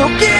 so give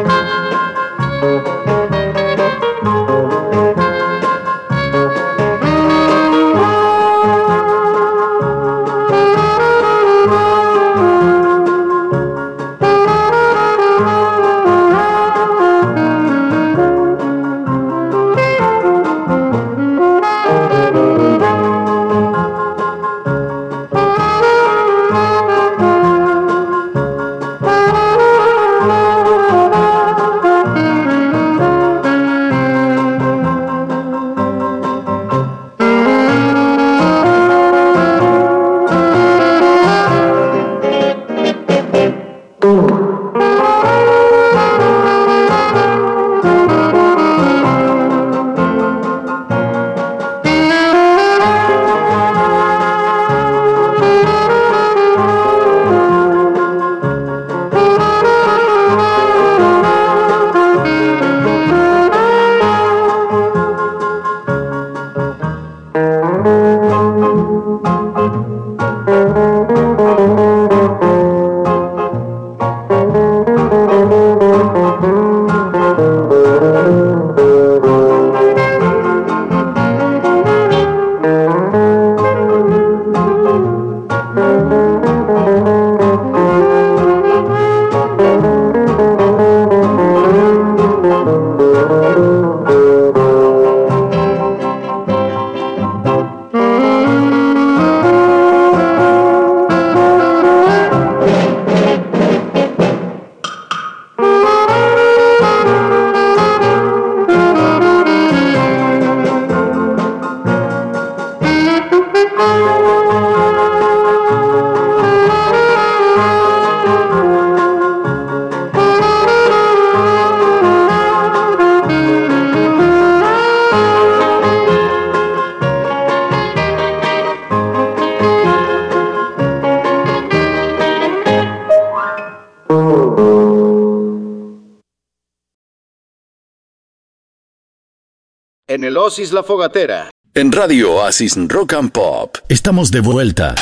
En el Oasis La Fogatera. En Radio Oasis Rock and Pop estamos de vuelta.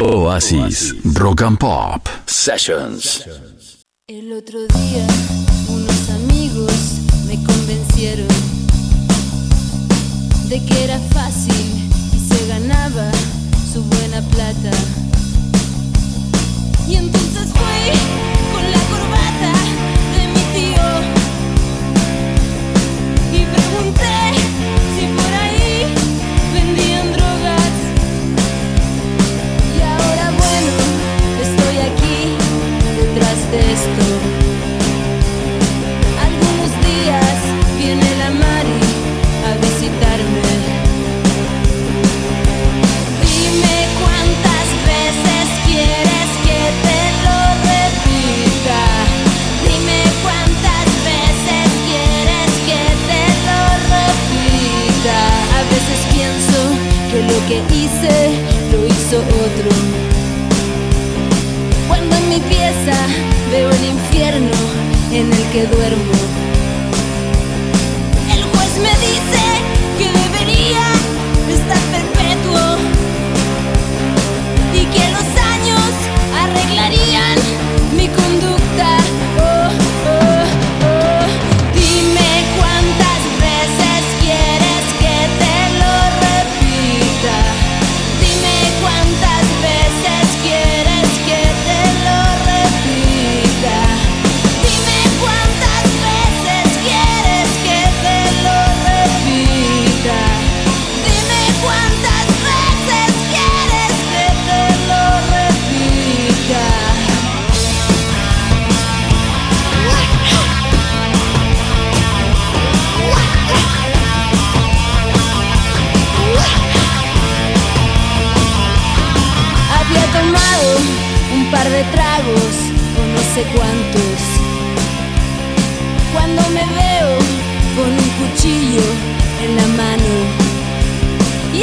Oasis Rock and Pop Sessions. El otro día Unos amigos me convencieron de que era fácil y se ganaba su buena plata. Y entonces fui con la corbata de mi tío y pregunté Cuando en mi pieza veo el infierno en el que duermo. Sé cuántos. Cuando me veo con un cuchillo en la mano. Y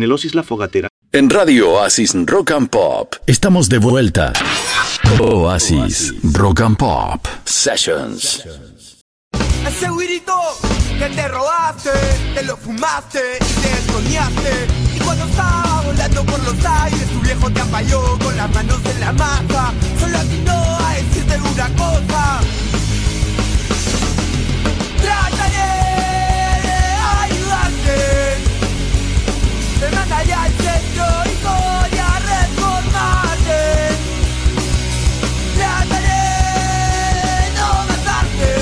En el Oasis La Fogatera. En Radio Oasis Rock and Pop. Estamos de vuelta. Oasis Rock and Pop Sessions. Ese guirito que te robaste, te lo fumaste y te escondiste. Y cuando estaba volando por los aires, tu viejo te apayó con las manos en la masa. Solo atinó a decirte una cosa. Trataré Te mandaré al centro y voy a reformarte. Trataré no matarte.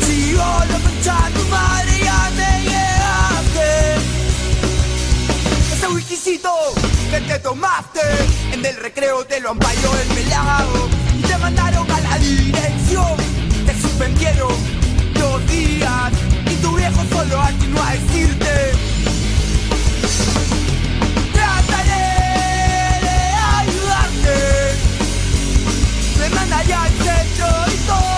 Si yo lo concha tu madre ya me llegaste Ese whiskycito que te tomaste En el recreo te lo ampalló el pelado Y te mandaron a la dirección Te suspendieron dos días Y tu viejo solo atinó a decirte me mandaré al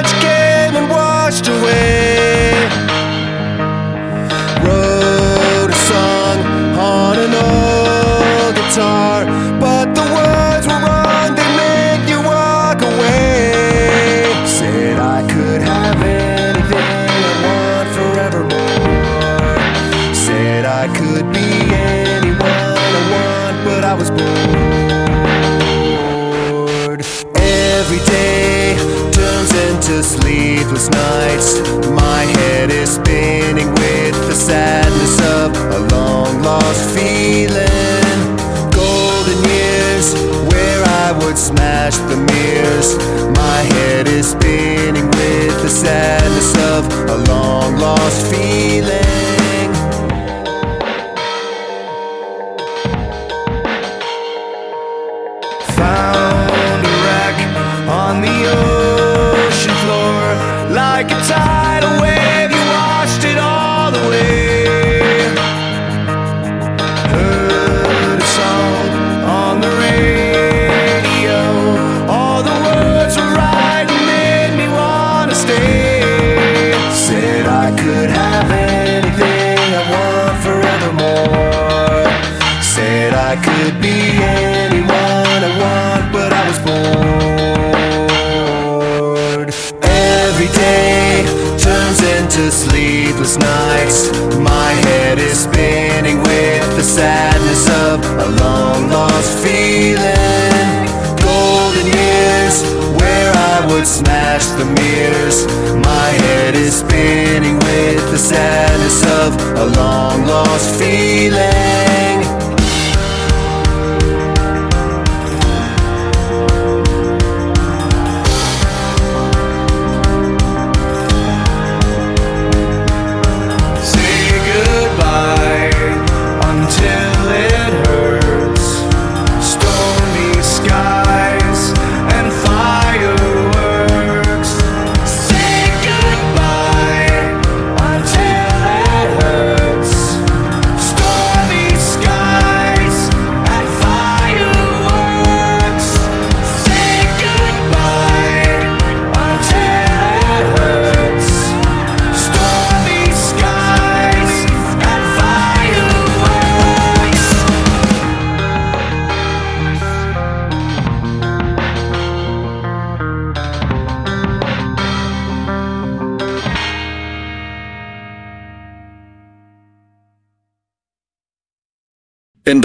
washed away. Nights. My head is spinning with the sadness of a long lost feeling. Golden years where I would smash the mirrors. My head is spinning with the sadness of a long lost feeling. side. Sleepless nights. My head is spinning with the sadness of a long lost feeling. Golden years where I would smash the mirrors. My head is spinning with the sadness of a long lost feeling.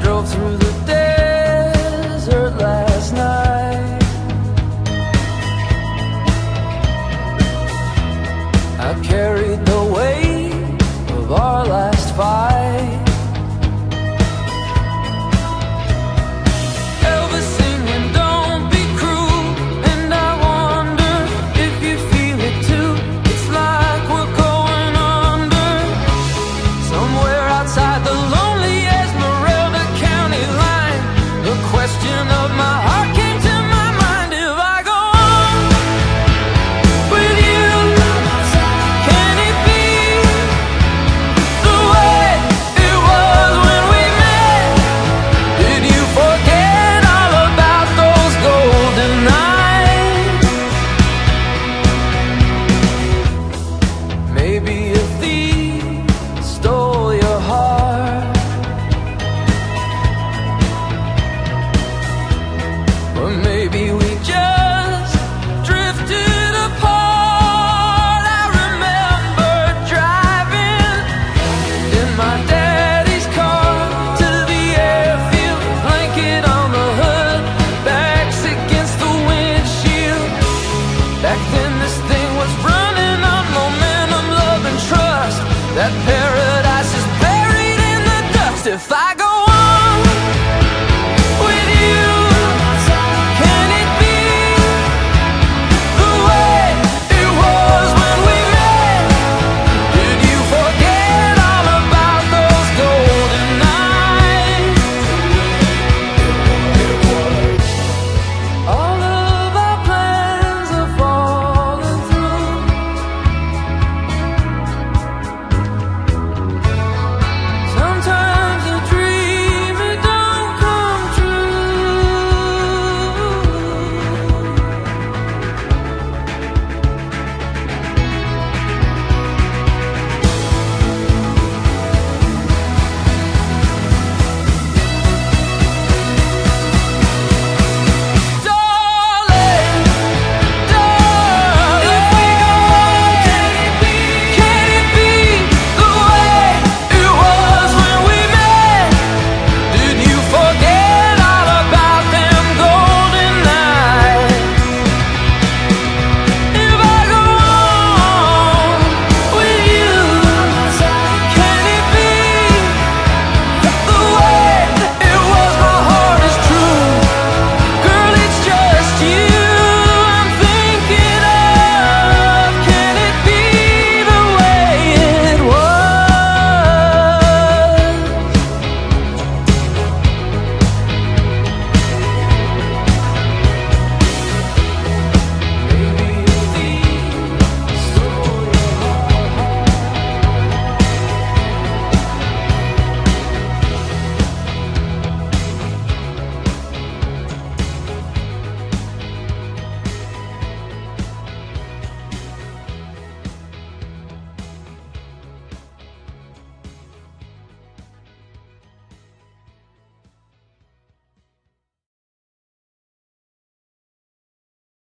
Drove through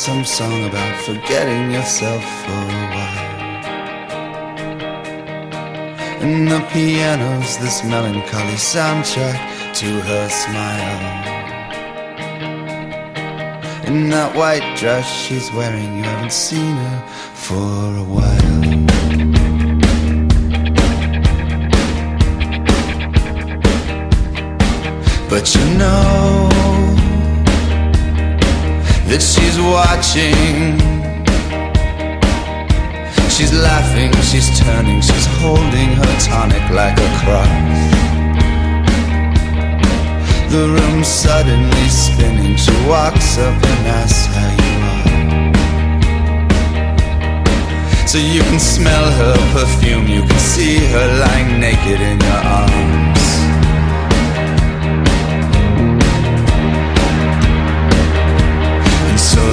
Some song about forgetting yourself for a while. And the piano's this melancholy soundtrack to her smile. In that white dress she's wearing, you haven't seen her for a while. But you know that she's watching. She's laughing, she's turning, she's holding her tonic like a cross. The room's suddenly spinning. She walks up and asks how you are. So you can smell her perfume, you can see her lying naked in your arms.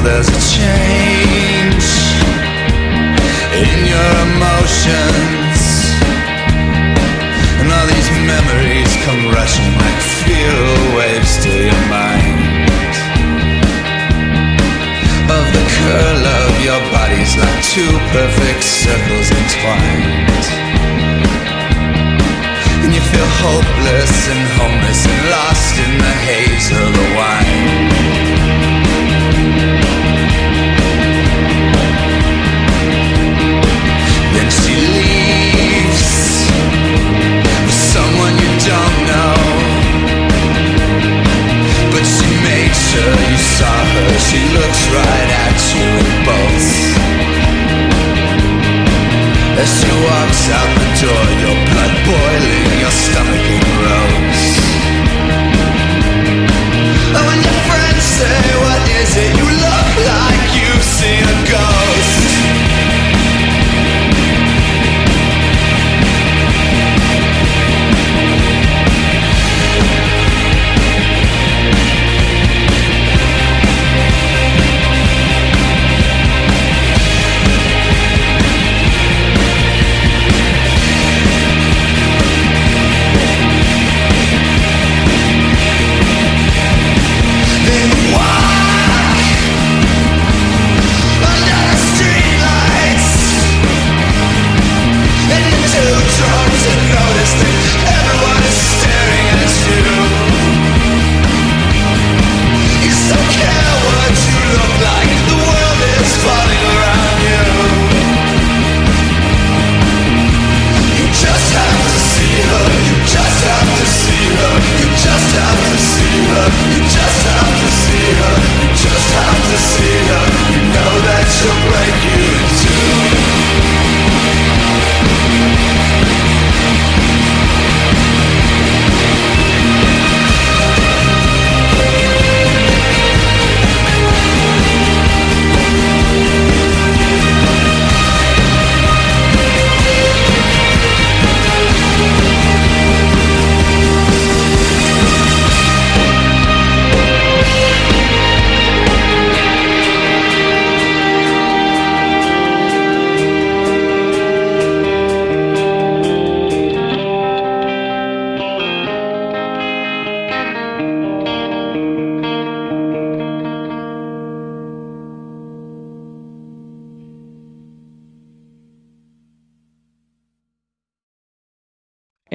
There's a change in your emotions. And all these memories come rushing like fear waves to your mind. Of the curl of your bodies like two perfect circles entwined. And you feel hopeless and homeless and lost in the haze of the wine. As she walks out the door, your blood boiling, your stomach in grows. Oh, and when your friends say,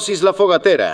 Oasis La Fogatera.